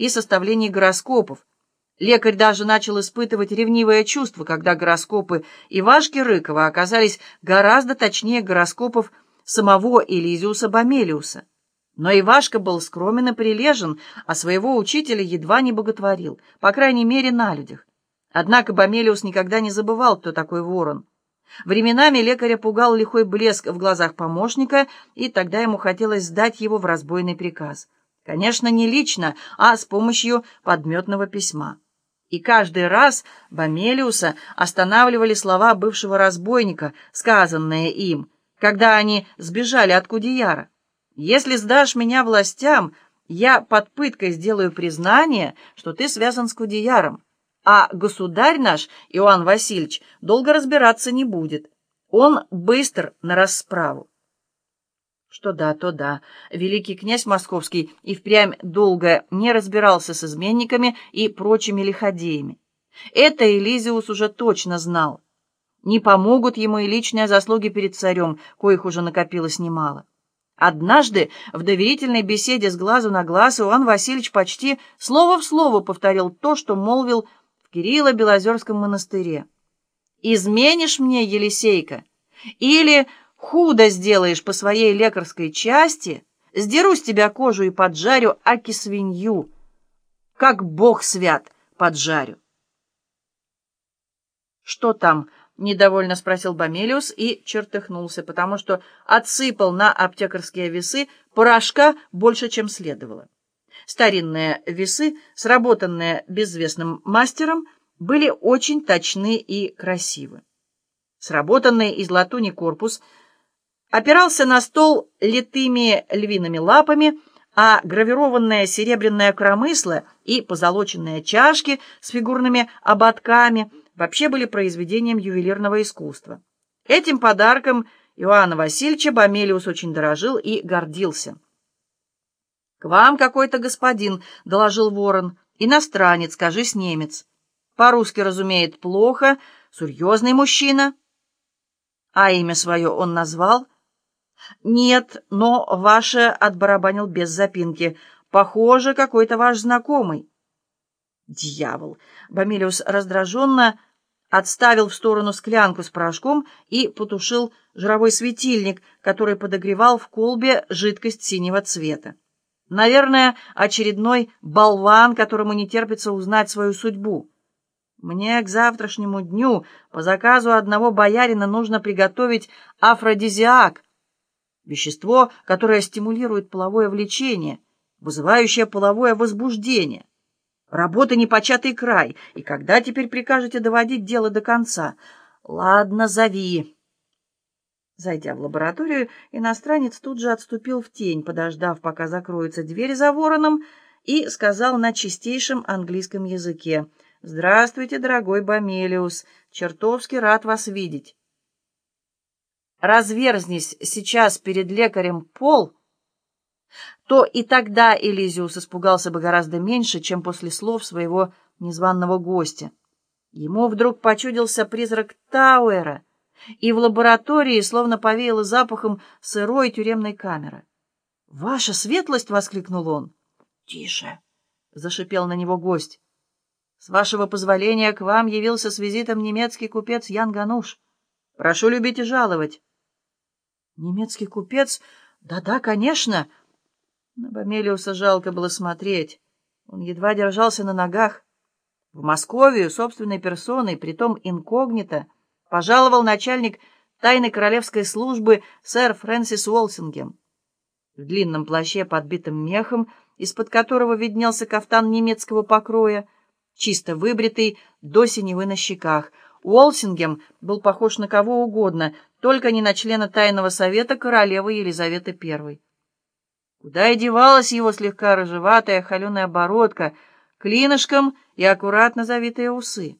и составлении гороскопов. Лекарь даже начал испытывать ревнивое чувство, когда гороскопы Ивашки Рыкова оказались гораздо точнее гороскопов самого Элизиуса Бомелиуса. Но Ивашка был скромен и прилежен, а своего учителя едва не боготворил, по крайней мере, на людях. Однако Бомелиус никогда не забывал, кто такой ворон. Временами лекаря пугал лихой блеск в глазах помощника, и тогда ему хотелось сдать его в разбойный приказ. Конечно, не лично, а с помощью подметного письма. И каждый раз Бомелиуса останавливали слова бывшего разбойника, сказанные им, когда они сбежали от Кудияра. «Если сдашь меня властям, я под пыткой сделаю признание, что ты связан с Кудеяром, а государь наш, Иоанн Васильевич, долго разбираться не будет. Он быстр на расправу». Что да, то да. Великий князь Московский и впрямь долго не разбирался с изменниками и прочими лиходеями. Это Элизиус уже точно знал. Не помогут ему и личные заслуги перед царем, коих уже накопилось немало. Однажды в доверительной беседе с глазу на глаз Иоанн Васильевич почти слово в слово повторил то, что молвил в Кирилло-Белозерском монастыре. «Изменишь мне, Елисейка, или худо сделаешь по своей лекарской части, сдеру с тебя кожу и поджарю аки свинью, как бог свят поджарю. «Что там?» — недовольно спросил Бомелиус и чертыхнулся, потому что отсыпал на аптекарские весы порошка больше, чем следовало. Старинные весы, сработанные безвестным мастером, были очень точны и красивы. Сработанный из латуни корпус — опирался на стол литыми львиными лапами, а гравированное серебряное кромысло и позолоченные чашки с фигурными ободками вообще были произведением ювелирного искусства. Этим подарком Иоанна Васильевича Бомелиус очень дорожил и гордился. «К вам какой-то господин», — доложил ворон, — «иностранец, скажись, немец. По-русски разумеет плохо, серьезный мужчина». А имя свое он назвал — «Нет, но ваше отбарабанил без запинки. Похоже, какой-то ваш знакомый». «Дьявол!» Бомилиус раздраженно отставил в сторону склянку с порошком и потушил жировой светильник, который подогревал в колбе жидкость синего цвета. Наверное, очередной болван, которому не терпится узнать свою судьбу. Мне к завтрашнему дню по заказу одного боярина нужно приготовить афродизиак — вещество, которое стимулирует половое влечение, вызывающее половое возбуждение. Работа непочатый край, и когда теперь прикажете доводить дело до конца? Ладно, зови. Зайдя в лабораторию, иностранец тут же отступил в тень, подождав, пока закроются двери за вороном, и сказал на чистейшем английском языке «Здравствуйте, дорогой Бомелиус, чертовски рад вас видеть» разверзнись сейчас перед лекарем пол, то и тогда Элизиус испугался бы гораздо меньше, чем после слов своего незваного гостя. Ему вдруг почудился призрак Тауэра, и в лаборатории словно повеяло запахом сырой тюремной камеры. «Ваша светлость!» — воскликнул он. «Тише!» — зашипел на него гость. «С вашего позволения к вам явился с визитом немецкий купец Ян Гануш. Прошу любить и жаловать». Немецкий купец? Да-да, конечно. На Бомелиуса жалко было смотреть. Он едва держался на ногах. В Московию собственной персоной, притом инкогнито, пожаловал начальник тайной королевской службы сэр Фрэнсис Уолсингем. В длинном плаще, подбитым мехом, из-под которого виднелся кафтан немецкого покроя, чисто выбритый до синевы на щеках — Уолсингем был похож на кого угодно, только не на члена тайного совета королевы Елизаветы I. Куда и девалась его слегка рыжеватая холеная бородка, клинышком и аккуратно завитые усы.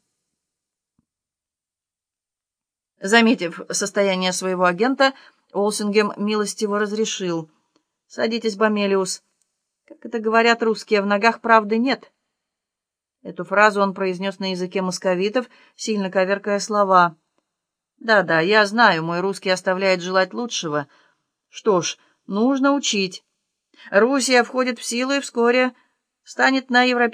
Заметив состояние своего агента, Олсингем милостиво разрешил. «Садитесь, Бомелиус. Как это говорят русские, в ногах правды нет». Эту фразу он произнес на языке московитов, сильно коверкая слова. «Да-да, я знаю, мой русский оставляет желать лучшего. Что ж, нужно учить. Русия входит в силу и вскоре станет на европейский